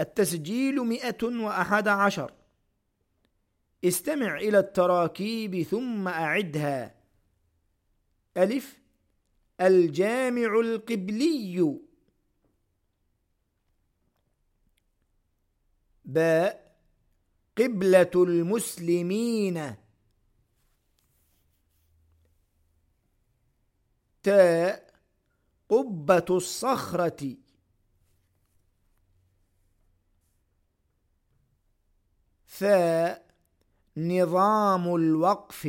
التسجيل مئة وأحد عشر. استمع إلى التراكيب ثم أعدها. ألف. الجامع القبلي. باء. قبلة المسلمين. تاء. قبة الصخرة. نظام الوقف.